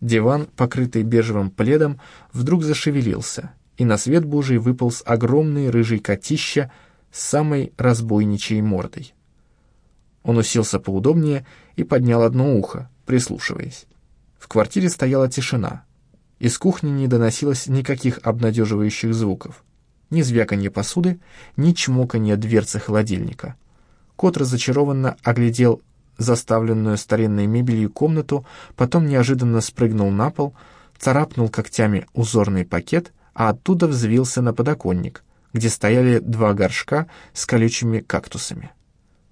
Диван, покрытый бежевым пледом, вдруг зашевелился, и на свет Божий выполз огромный рыжий котища с самой разбойничьей мордой. Он уселся поудобнее и поднял одно ухо, прислушиваясь. В квартире стояла тишина. Из кухни не доносилось никаких обнадеживающих звуков. Ни звяканье посуды, ни чмоканье дверцы холодильника. Кот разочарованно оглядел заставленную старинной мебелью комнату, потом неожиданно спрыгнул на пол, царапнул когтями узорный пакет, а оттуда взвился на подоконник, где стояли два горшка с колючими кактусами.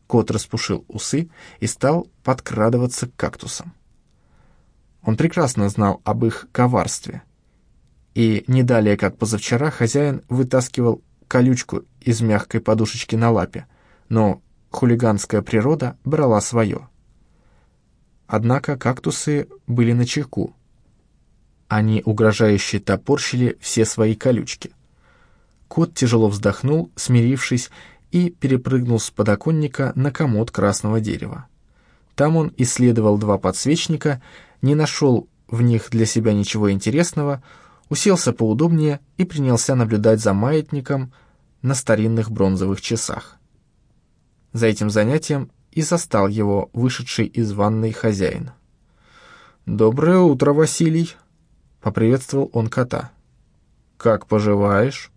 Кот распушил усы и стал подкрадываться к кактусам. Он прекрасно знал об их коварстве. И не далее, как позавчера, хозяин вытаскивал колючку из мягкой подушечки на лапе, но хулиганская природа брала свое. Однако кактусы были на чеку. Они угрожающе топорщили все свои колючки. Кот тяжело вздохнул, смирившись, и перепрыгнул с подоконника на комод красного дерева. Там он исследовал два подсвечника, не нашел в них для себя ничего интересного, уселся поудобнее и принялся наблюдать за маятником на старинных бронзовых часах. За этим занятием и застал его вышедший из ванной хозяин. «Доброе утро, Василий!» — поприветствовал он кота. «Как поживаешь?»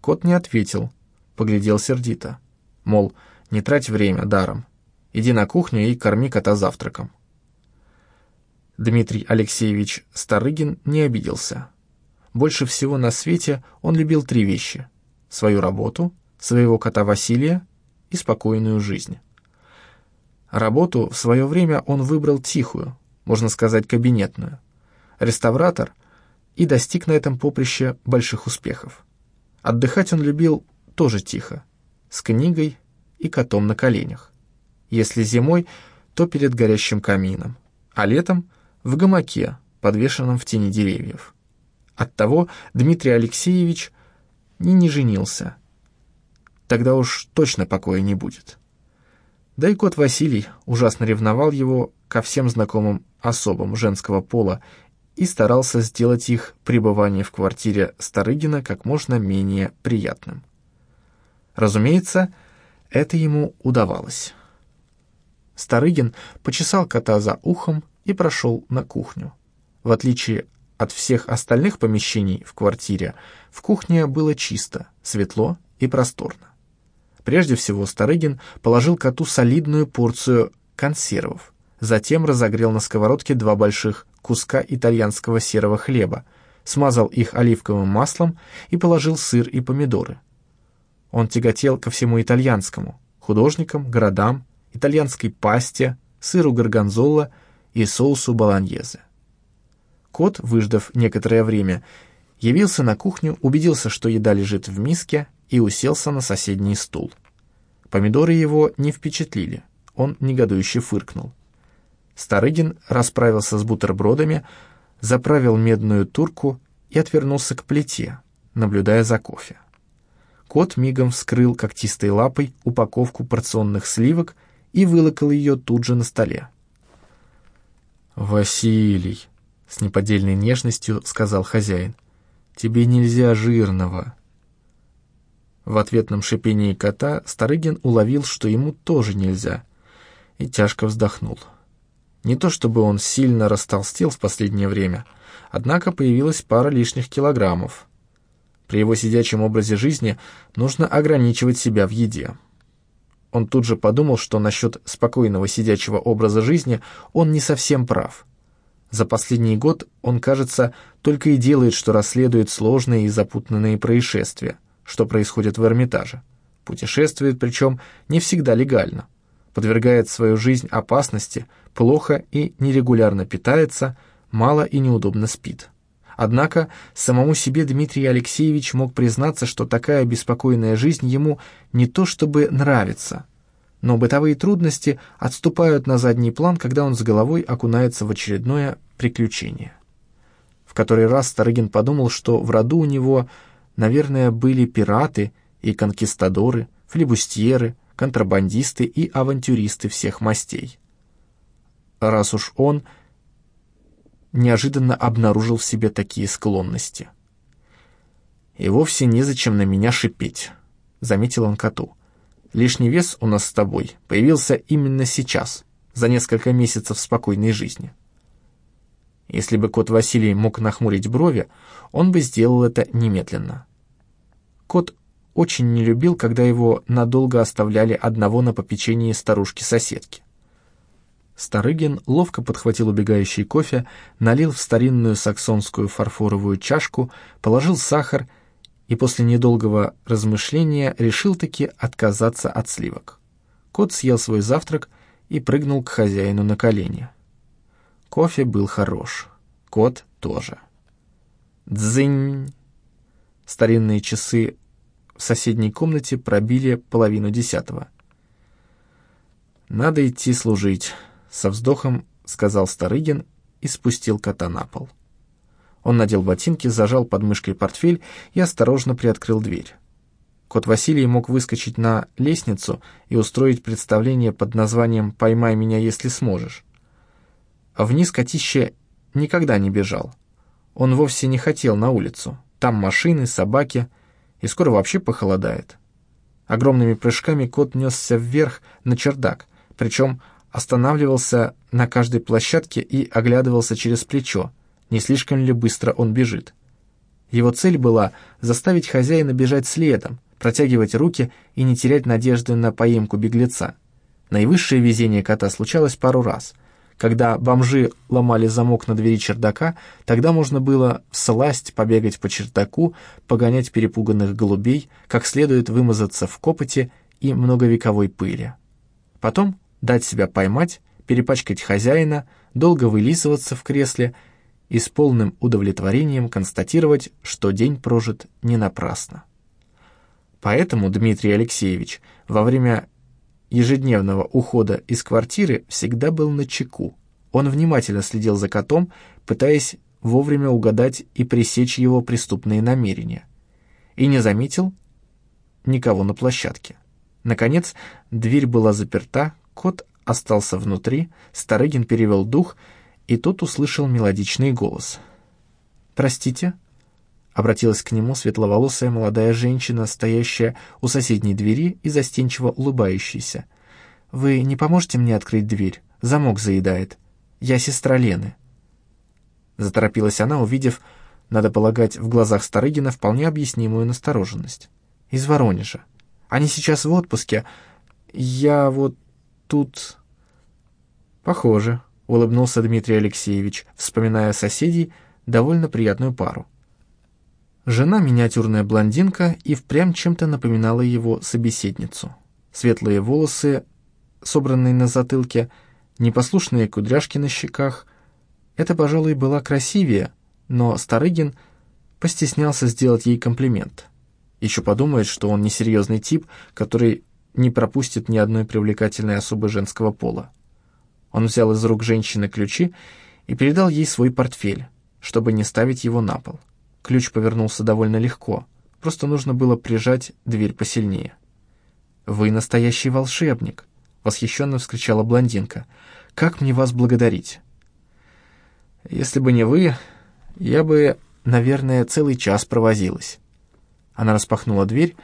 Кот не ответил, поглядел сердито. Мол, не трать время даром. Иди на кухню и корми кота завтраком. Дмитрий Алексеевич Старыгин не обиделся. Больше всего на свете он любил три вещи — свою работу, своего кота Василия и спокойную жизнь. Работу в свое время он выбрал тихую, можно сказать, кабинетную. Реставратор и достиг на этом поприще больших успехов. Отдыхать он любил тоже тихо, с книгой и котом на коленях. Если зимой, то перед горящим камином, а летом — в гамаке, подвешенном в тени деревьев. Оттого Дмитрий Алексеевич не не женился — Тогда уж точно покоя не будет. Да и кот Василий ужасно ревновал его ко всем знакомым особам женского пола и старался сделать их пребывание в квартире Старыгина как можно менее приятным. Разумеется, это ему удавалось. Старыгин почесал кота за ухом и прошел на кухню. В отличие от всех остальных помещений в квартире, в кухне было чисто, светло и просторно. Прежде всего Старыгин положил коту солидную порцию консервов, затем разогрел на сковородке два больших куска итальянского серого хлеба, смазал их оливковым маслом и положил сыр и помидоры. Он тяготел ко всему итальянскому, художникам, городам, итальянской пасте, сыру горгонзола и соусу болоньезе. Кот, выждав некоторое время, явился на кухню, убедился, что еда лежит в миске, и уселся на соседний стул. Помидоры его не впечатлили, он негодующе фыркнул. Старыгин расправился с бутербродами, заправил медную турку и отвернулся к плите, наблюдая за кофе. Кот мигом вскрыл когтистой лапой упаковку порционных сливок и вылокал ее тут же на столе. «Василий», — с неподдельной нежностью сказал хозяин, — «тебе нельзя жирного». В ответном шипении кота Старыгин уловил, что ему тоже нельзя, и тяжко вздохнул. Не то чтобы он сильно растолстел в последнее время, однако появилась пара лишних килограммов. При его сидячем образе жизни нужно ограничивать себя в еде. Он тут же подумал, что насчет спокойного сидячего образа жизни он не совсем прав. За последний год он, кажется, только и делает, что расследует сложные и запутанные происшествия – что происходит в Эрмитаже. Путешествует, причем не всегда легально. Подвергает свою жизнь опасности, плохо и нерегулярно питается, мало и неудобно спит. Однако самому себе Дмитрий Алексеевич мог признаться, что такая беспокойная жизнь ему не то чтобы нравится, но бытовые трудности отступают на задний план, когда он с головой окунается в очередное приключение. В который раз Старыгин подумал, что в роду у него наверное, были пираты и конкистадоры, флебустьеры, контрабандисты и авантюристы всех мастей. Раз уж он неожиданно обнаружил в себе такие склонности. «И вовсе незачем на меня шипеть», — заметил он коту. «Лишний вес у нас с тобой появился именно сейчас, за несколько месяцев спокойной жизни». Если бы кот Василий мог нахмурить брови, он бы сделал это немедленно. Кот очень не любил, когда его надолго оставляли одного на попечении старушки-соседки. Старыгин ловко подхватил убегающий кофе, налил в старинную саксонскую фарфоровую чашку, положил сахар и после недолгого размышления решил таки отказаться от сливок. Кот съел свой завтрак и прыгнул к хозяину на колени. Кофе был хорош, кот тоже. Дзынь! Старинные часы в соседней комнате пробили половину десятого. «Надо идти служить», — со вздохом сказал Старыгин и спустил кота на пол. Он надел ботинки, зажал под мышкой портфель и осторожно приоткрыл дверь. Кот Василий мог выскочить на лестницу и устроить представление под названием «Поймай меня, если сможешь». А вниз котище никогда не бежал. Он вовсе не хотел на улицу. Там машины, собаки, и скоро вообще похолодает. Огромными прыжками кот несся вверх на чердак, причем останавливался на каждой площадке и оглядывался через плечо, не слишком ли быстро он бежит. Его цель была заставить хозяина бежать следом, протягивать руки и не терять надежды на поимку беглеца. Наивысшее везение кота случалось пару раз — когда бомжи ломали замок на двери чердака, тогда можно было всласть побегать по чердаку, погонять перепуганных голубей, как следует вымазаться в копоте и многовековой пыли. Потом дать себя поймать, перепачкать хозяина, долго вылизываться в кресле и с полным удовлетворением констатировать, что день прожит не напрасно. Поэтому Дмитрий Алексеевич во время ежедневного ухода из квартиры всегда был на чеку. Он внимательно следил за котом, пытаясь вовремя угадать и пресечь его преступные намерения. И не заметил никого на площадке. Наконец, дверь была заперта, кот остался внутри, Старыгин перевел дух, и тот услышал мелодичный голос. «Простите?» Обратилась к нему светловолосая молодая женщина, стоящая у соседней двери и застенчиво улыбающаяся. «Вы не поможете мне открыть дверь? Замок заедает. Я сестра Лены». Заторопилась она, увидев, надо полагать, в глазах Старыгина вполне объяснимую настороженность. «Из Воронежа. Они сейчас в отпуске. Я вот тут...» «Похоже», — улыбнулся Дмитрий Алексеевич, вспоминая соседей, довольно приятную пару. Жена, миниатюрная блондинка, и впрямь чем-то напоминала его собеседницу. Светлые волосы, собранные на затылке, непослушные кудряшки на щеках. Это, пожалуй, была красивее, но Старыгин постеснялся сделать ей комплимент. Еще подумает, что он несерьезный тип, который не пропустит ни одной привлекательной особы женского пола. Он взял из рук женщины ключи и передал ей свой портфель, чтобы не ставить его на пол. Ключ повернулся довольно легко, просто нужно было прижать дверь посильнее. «Вы настоящий волшебник!» — восхищенно вскричала блондинка. «Как мне вас благодарить?» «Если бы не вы, я бы, наверное, целый час провозилась». Она распахнула дверь,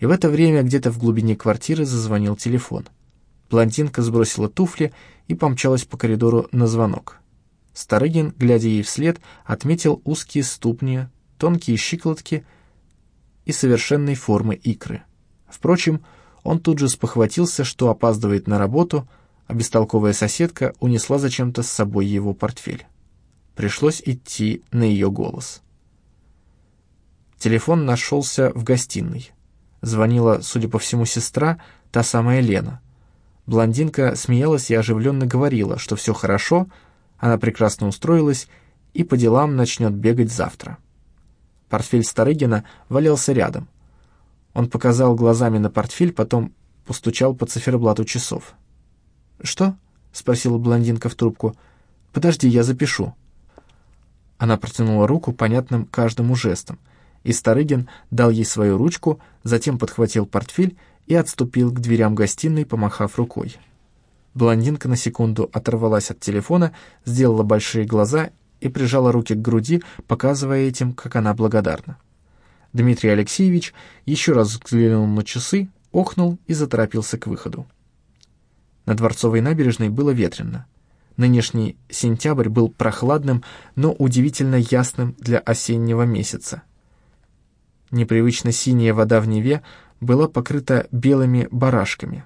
и в это время где-то в глубине квартиры зазвонил телефон. Блондинка сбросила туфли и помчалась по коридору на звонок. Старыгин, глядя ей вслед, отметил узкие ступни, тонкие щиколотки и совершенной формы икры. Впрочем, он тут же спохватился, что опаздывает на работу, а бестолковая соседка унесла зачем-то с собой его портфель. Пришлось идти на ее голос. Телефон нашелся в гостиной. Звонила, судя по всему, сестра, та самая Лена. Блондинка смеялась и оживленно говорила, что все хорошо, она прекрасно устроилась и по делам начнет бегать завтра. Портфель Старыгина валялся рядом. Он показал глазами на портфель, потом постучал по циферблату часов. «Что?» — спросила блондинка в трубку. «Подожди, я запишу». Она протянула руку понятным каждому жестом, и Старыгин дал ей свою ручку, затем подхватил портфель и отступил к дверям гостиной, помахав рукой. Блондинка на секунду оторвалась от телефона, сделала большие глаза и прижала руки к груди, показывая этим, как она благодарна. Дмитрий Алексеевич еще раз взглянул на часы, охнул и заторопился к выходу. На Дворцовой набережной было ветрено. Нынешний сентябрь был прохладным, но удивительно ясным для осеннего месяца. Непривычно синяя вода в Неве была покрыта белыми барашками.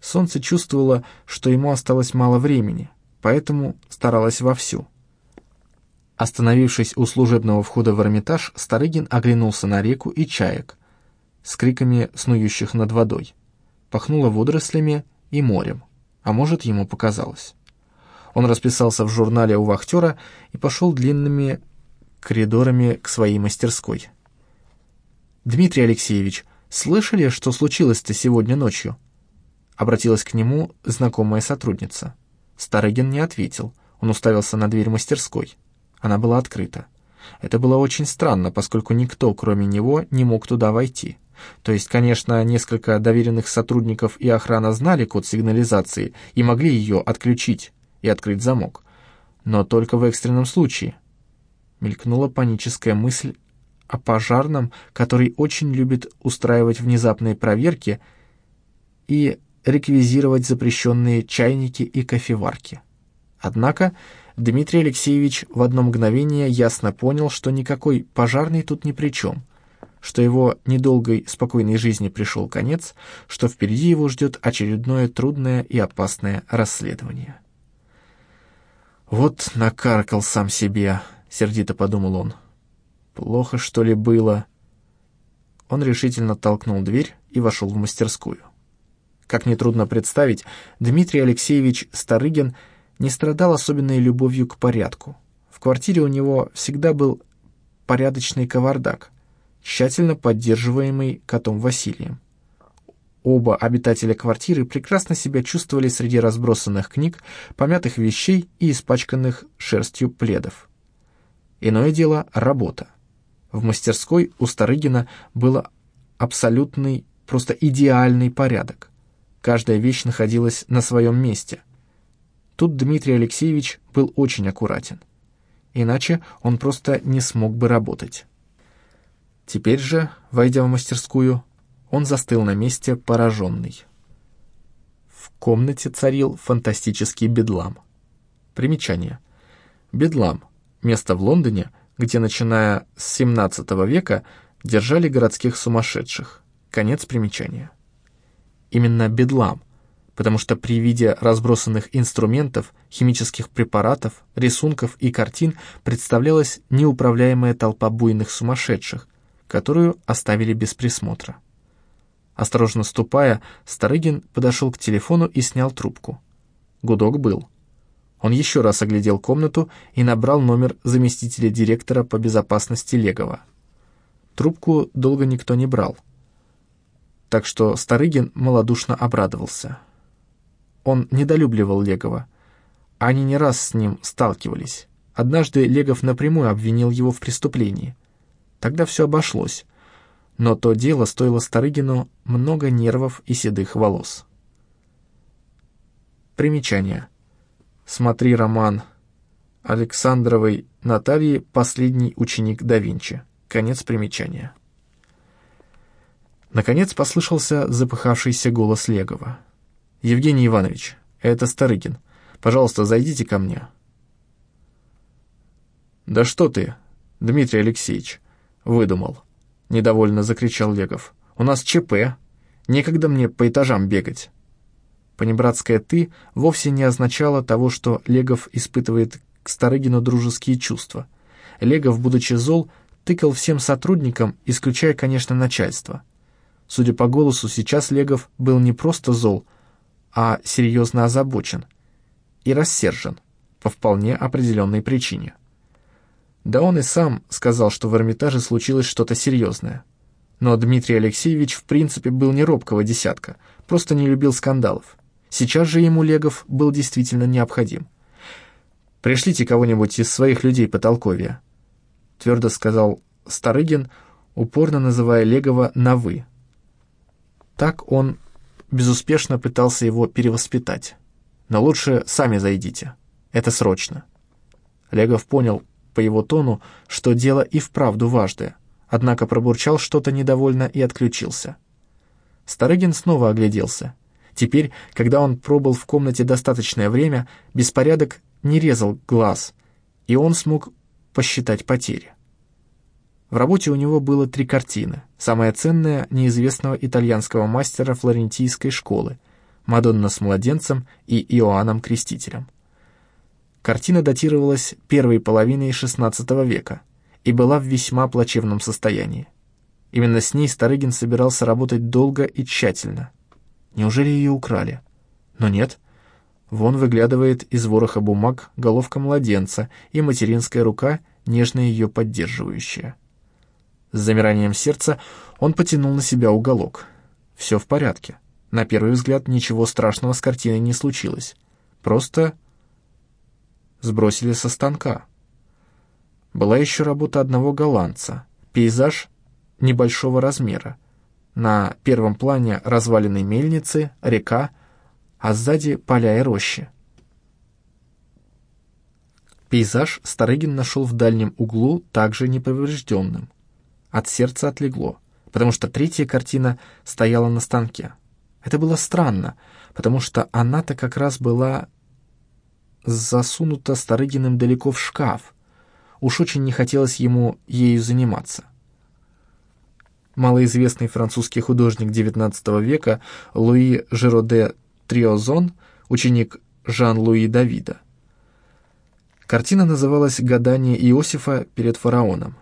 Солнце чувствовало, что ему осталось мало времени, поэтому старалось вовсю. Остановившись у служебного входа в Эрмитаж, Старыгин оглянулся на реку и чаек с криками снующих над водой. Пахнуло водорослями и морем, а может, ему показалось. Он расписался в журнале у вахтера и пошел длинными коридорами к своей мастерской. «Дмитрий Алексеевич, слышали, что случилось-то сегодня ночью?» Обратилась к нему знакомая сотрудница. Старыгин не ответил, он уставился на дверь мастерской. Она была открыта. Это было очень странно, поскольку никто, кроме него, не мог туда войти. То есть, конечно, несколько доверенных сотрудников и охрана знали код сигнализации и могли ее отключить, и открыть замок. Но только в экстренном случае. Мелькнула паническая мысль о пожарном, который очень любит устраивать внезапные проверки и реквизировать запрещенные чайники и кофеварки. Однако Дмитрий Алексеевич в одно мгновение ясно понял, что никакой пожарный тут ни при чем, что его недолгой спокойной жизни пришел конец, что впереди его ждет очередное трудное и опасное расследование. «Вот накаркал сам себе», — сердито подумал он. «Плохо, что ли, было?» Он решительно толкнул дверь и вошел в мастерскую. Как нетрудно представить, Дмитрий Алексеевич Старыгин не страдал особенной любовью к порядку. В квартире у него всегда был порядочный кавардак, тщательно поддерживаемый котом Василием. Оба обитателя квартиры прекрасно себя чувствовали среди разбросанных книг, помятых вещей и испачканных шерстью пледов. Иное дело — работа. В мастерской у Старыгина было абсолютный, просто идеальный порядок. Каждая вещь находилась на своем месте. Тут Дмитрий Алексеевич был очень аккуратен. Иначе он просто не смог бы работать. Теперь же, войдя в мастерскую, он застыл на месте пораженный. В комнате царил фантастический бедлам. Примечание. Бедлам — место в Лондоне, где, начиная с 17 века, держали городских сумасшедших. Конец примечания. Именно бедлам, потому что при виде разбросанных инструментов, химических препаратов, рисунков и картин представлялась неуправляемая толпа буйных сумасшедших, которую оставили без присмотра. Осторожно ступая, Старыгин подошел к телефону и снял трубку. Гудок был. Он еще раз оглядел комнату и набрал номер заместителя директора по безопасности Легова. Трубку долго никто не брал. Так что Старыгин малодушно обрадовался. Он недолюбливал Легова. Они не раз с ним сталкивались. Однажды Легов напрямую обвинил его в преступлении. Тогда все обошлось но то дело стоило Старыгину много нервов и седых волос. Примечание. Смотри роман Александровой Натальи «Последний ученик да Винчи». Конец примечания. Наконец послышался запыхавшийся голос Легова. «Евгений Иванович, это Старыгин. Пожалуйста, зайдите ко мне». «Да что ты, Дмитрий Алексеевич», — выдумал. — недовольно закричал Легов. «У нас ЧП. Некогда мне по этажам бегать». Понебратское «ты» вовсе не означало того, что Легов испытывает к Старыгину дружеские чувства. Легов, будучи зол, тыкал всем сотрудникам, исключая, конечно, начальство. Судя по голосу, сейчас Легов был не просто зол, а серьезно озабочен и рассержен по вполне определенной причине. Да он и сам сказал, что в Эрмитаже случилось что-то серьезное. Но Дмитрий Алексеевич в принципе был не робкого десятка, просто не любил скандалов. Сейчас же ему Легов был действительно необходим. «Пришлите кого-нибудь из своих людей по толковье», — твердо сказал Старыгин, упорно называя Легова на «вы». Так он безуспешно пытался его перевоспитать. «Но лучше сами зайдите. Это срочно». Легов понял по его тону, что дело и вправду важное, однако пробурчал что-то недовольно и отключился. Старыгин снова огляделся. Теперь, когда он пробыл в комнате достаточное время, беспорядок не резал глаз, и он смог посчитать потери. В работе у него было три картины. Самая ценная — неизвестного итальянского мастера флорентийской школы «Мадонна с младенцем» и «Иоанном Крестителем». Картина датировалась первой половиной XVI века и была в весьма плачевном состоянии. Именно с ней Старыгин собирался работать долго и тщательно. Неужели ее украли? Но нет. Вон выглядывает из вороха бумаг головка младенца и материнская рука, нежно ее поддерживающая. С замиранием сердца он потянул на себя уголок. Все в порядке. На первый взгляд ничего страшного с картиной не случилось. Просто сбросили со станка. Была еще работа одного голландца. Пейзаж небольшого размера. На первом плане развалины мельницы, река, а сзади поля и рощи. Пейзаж Старыгин нашел в дальнем углу также неповрежденным. От сердца отлегло, потому что третья картина стояла на станке. Это было странно, потому что она-то как раз была засунута Старыгиным далеко в шкаф. Уж очень не хотелось ему ею заниматься. Малоизвестный французский художник XIX века Луи Жероде Триозон, ученик Жан-Луи Давида. Картина называлась «Гадание Иосифа перед фараоном»,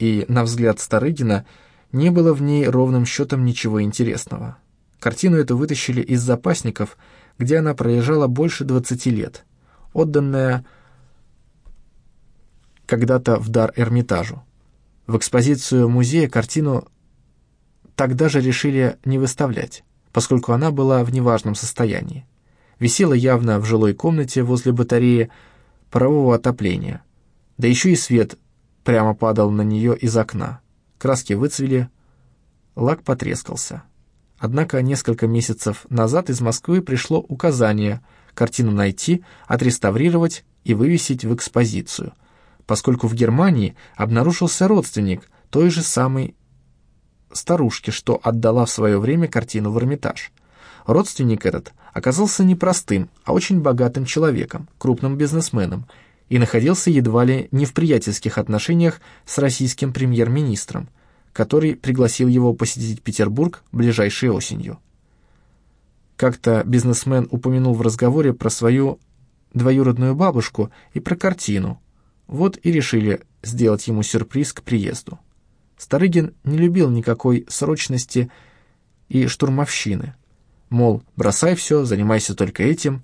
и, на взгляд Старыгина, не было в ней ровным счетом ничего интересного. Картину эту вытащили из запасников, где она пролежала больше 20 лет, отданная когда-то в дар Эрмитажу. В экспозицию музея картину тогда же решили не выставлять, поскольку она была в неважном состоянии. Висела явно в жилой комнате возле батареи парового отопления, да еще и свет прямо падал на нее из окна. Краски выцвели, лак потрескался. Однако несколько месяцев назад из Москвы пришло указание картину найти, отреставрировать и вывесить в экспозицию, поскольку в Германии обнаружился родственник той же самой старушки, что отдала в свое время картину в Эрмитаж. Родственник этот оказался не простым, а очень богатым человеком, крупным бизнесменом, и находился едва ли не в приятельских отношениях с российским премьер-министром, который пригласил его посетить Петербург ближайшей осенью. Как-то бизнесмен упомянул в разговоре про свою двоюродную бабушку и про картину. Вот и решили сделать ему сюрприз к приезду. Старыгин не любил никакой срочности и штурмовщины. Мол, бросай все, занимайся только этим.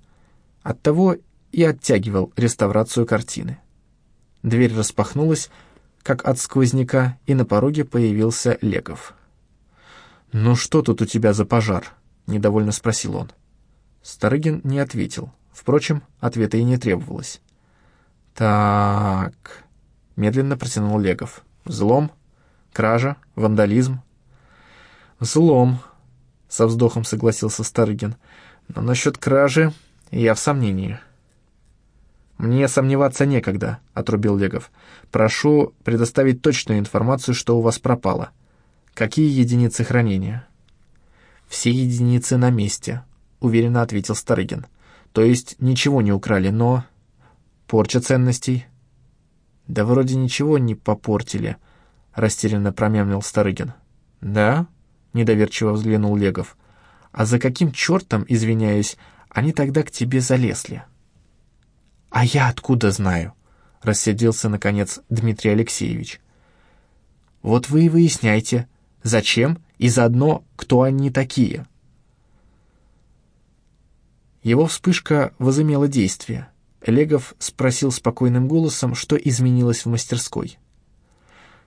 Оттого и оттягивал реставрацию картины. Дверь распахнулась, как от сквозняка, и на пороге появился Легов. «Ну что тут у тебя за пожар?» — недовольно спросил он. Старыгин не ответил. Впрочем, ответа и не требовалось. «Так...» — медленно протянул Легов. «Взлом? Кража? Вандализм?» «Взлом», — со вздохом согласился Старыгин. «Но насчет кражи я в сомнении». «Мне сомневаться некогда», — отрубил Легов. «Прошу предоставить точную информацию, что у вас пропало. Какие единицы хранения?» «Все единицы на месте», — уверенно ответил Старыгин. «То есть ничего не украли, но...» «Порча ценностей?» «Да вроде ничего не попортили», — растерянно промямлил Старыгин. «Да?» — недоверчиво взглянул Легов. «А за каким чертом, извиняюсь, они тогда к тебе залезли?» «А я откуда знаю?» — рассердился, наконец, Дмитрий Алексеевич. «Вот вы и выясняйте, зачем и заодно, кто они такие». Его вспышка возымела действие. Легов спросил спокойным голосом, что изменилось в мастерской.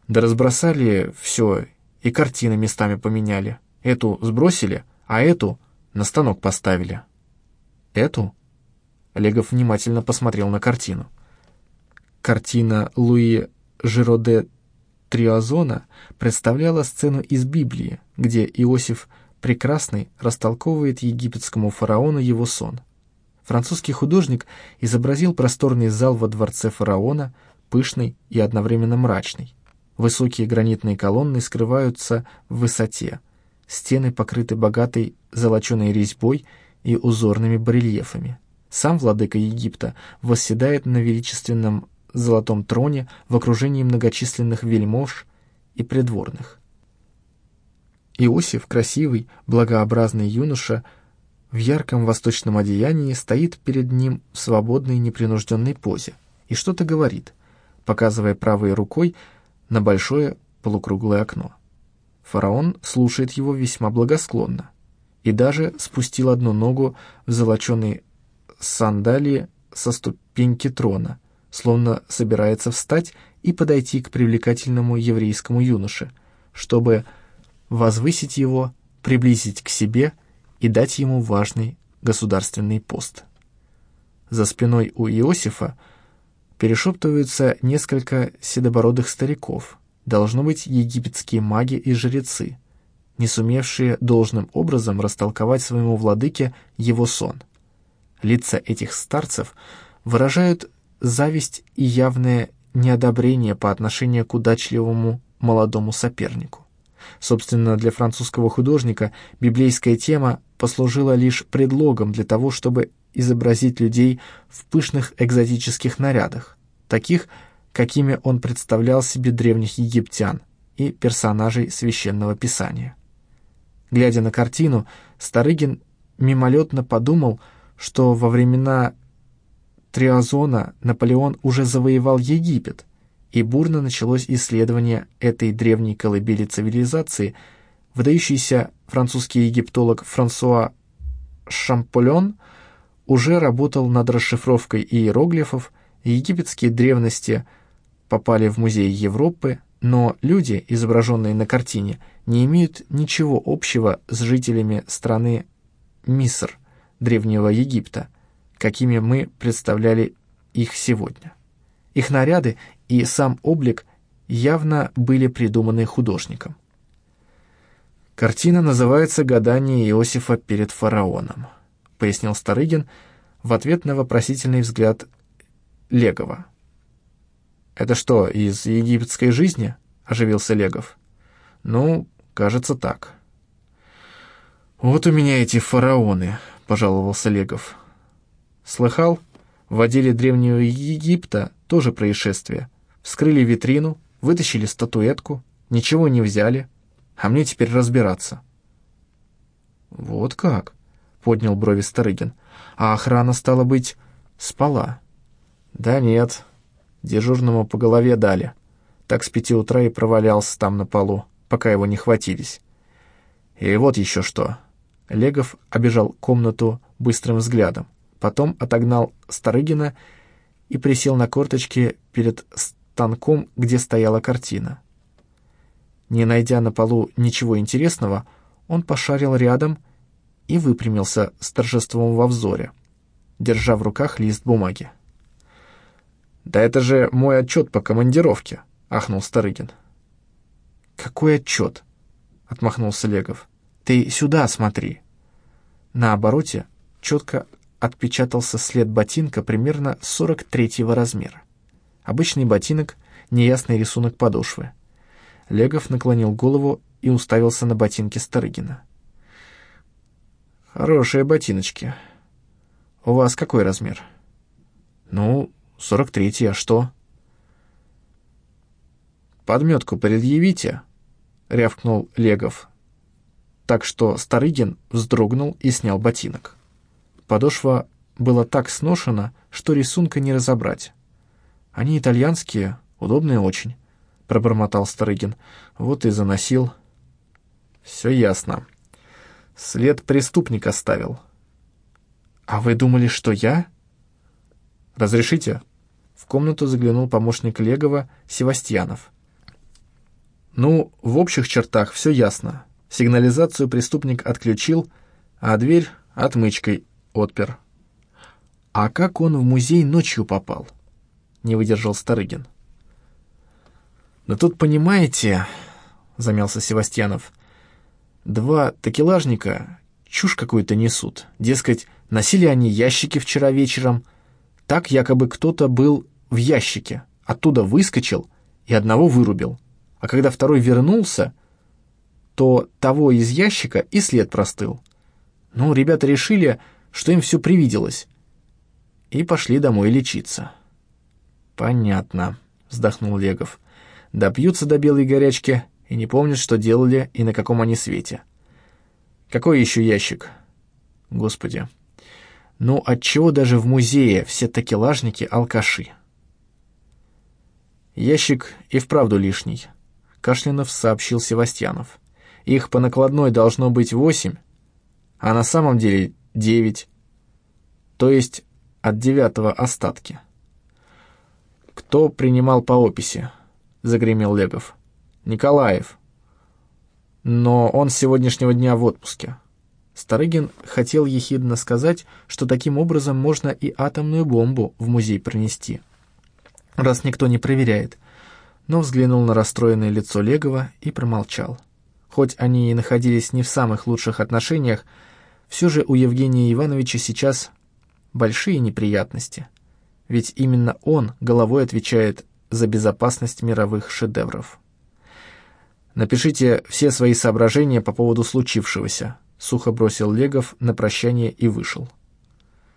«Да разбросали все, и картины местами поменяли. Эту сбросили, а эту на станок поставили». «Эту?» Олегов внимательно посмотрел на картину. Картина Луи Жироде Триазона представляла сцену из Библии, где Иосиф Прекрасный растолковывает египетскому фараону его сон. Французский художник изобразил просторный зал во дворце фараона, пышный и одновременно мрачный. Высокие гранитные колонны скрываются в высоте. Стены покрыты богатой золоченой резьбой и узорными барельефами. Сам владыка Египта восседает на величественном золотом троне в окружении многочисленных вельмож и придворных. Иосиф, красивый, благообразный юноша, в ярком восточном одеянии стоит перед ним в свободной непринужденной позе и что-то говорит, показывая правой рукой на большое полукруглое окно. Фараон слушает его весьма благосклонно и даже спустил одну ногу в сандалии со ступеньки трона, словно собирается встать и подойти к привлекательному еврейскому юноше, чтобы возвысить его, приблизить к себе и дать ему важный государственный пост. За спиной у Иосифа перешептываются несколько седобородых стариков, должно быть египетские маги и жрецы, не сумевшие должным образом растолковать своему владыке его сон. Лица этих старцев выражают зависть и явное неодобрение по отношению к удачливому молодому сопернику. Собственно, для французского художника библейская тема послужила лишь предлогом для того, чтобы изобразить людей в пышных экзотических нарядах, таких, какими он представлял себе древних египтян и персонажей священного писания. Глядя на картину, Старыгин мимолетно подумал, что во времена Триазона Наполеон уже завоевал Египет, и бурно началось исследование этой древней колыбели цивилизации, выдающийся французский египтолог Франсуа Шамполен уже работал над расшифровкой иероглифов, египетские древности попали в музей Европы, но люди, изображенные на картине, не имеют ничего общего с жителями страны Миср, Древнего Египта, какими мы представляли их сегодня. Их наряды и сам облик явно были придуманы художником. «Картина называется «Гадание Иосифа перед фараоном», — пояснил Старыгин в ответ на вопросительный взгляд Легова. «Это что, из египетской жизни?» — оживился Легов. «Ну, кажется, так». «Вот у меня эти фараоны», — пожаловался Легов. «Слыхал? В отделе Древнего Египта тоже происшествие. Вскрыли витрину, вытащили статуэтку, ничего не взяли, а мне теперь разбираться». «Вот как?» — поднял брови Старыгин. «А охрана, стала быть, спала?» «Да нет, дежурному по голове дали. Так с пяти утра и провалялся там на полу, пока его не хватились. И вот еще что». Легов обежал комнату быстрым взглядом, потом отогнал Старыгина и присел на корточки перед станком, где стояла картина. Не найдя на полу ничего интересного, он пошарил рядом и выпрямился с торжеством во взоре, держа в руках лист бумаги. «Да это же мой отчет по командировке», — ахнул Старыгин. «Какой отчет?» — отмахнулся Легов. «Ты сюда смотри». На обороте четко отпечатался след ботинка примерно 43-го размера. Обычный ботинок, неясный рисунок подошвы. Легов наклонил голову и уставился на ботинки Старыгина. «Хорошие ботиночки. У вас какой размер?» «Ну, сорок третий, а что?» «Подметку предъявите», — рявкнул Легов, так что Старыгин вздрогнул и снял ботинок. Подошва была так сношена, что рисунка не разобрать. «Они итальянские, удобные очень», — пробормотал Старыгин. «Вот и заносил». «Все ясно. След преступник оставил». «А вы думали, что я?» «Разрешите?» В комнату заглянул помощник Легова Севастьянов. «Ну, в общих чертах все ясно. Сигнализацию преступник отключил, а дверь отмычкой отпер. «А как он в музей ночью попал?» — не выдержал Старыгин. «Да тут, понимаете...» — замялся Севастьянов. «Два такелажника чушь какую-то несут. Дескать, Носили они ящики вчера вечером. Так якобы кто-то был в ящике, оттуда выскочил и одного вырубил. А когда второй вернулся, то того из ящика и след простыл. Ну, ребята решили, что им все привиделось, и пошли домой лечиться. «Понятно», — вздохнул Легов. «Допьются до белой горячки и не помнят, что делали и на каком они свете. Какой еще ящик? Господи. Ну, отчего даже в музее все такелажники алкаши?» «Ящик и вправду лишний», — Кашлянов сообщил Севастьянов. «Их по накладной должно быть восемь, а на самом деле девять, то есть от девятого остатки». «Кто принимал по описи?» — загремел Легов. «Николаев. Но он с сегодняшнего дня в отпуске». Старыгин хотел ехидно сказать, что таким образом можно и атомную бомбу в музей принести, раз никто не проверяет, но взглянул на расстроенное лицо Легова и промолчал. Хоть они и находились не в самых лучших отношениях, все же у Евгения Ивановича сейчас большие неприятности — ведь именно он головой отвечает за безопасность мировых шедевров. «Напишите все свои соображения по поводу случившегося», — сухо бросил Легов на прощание и вышел.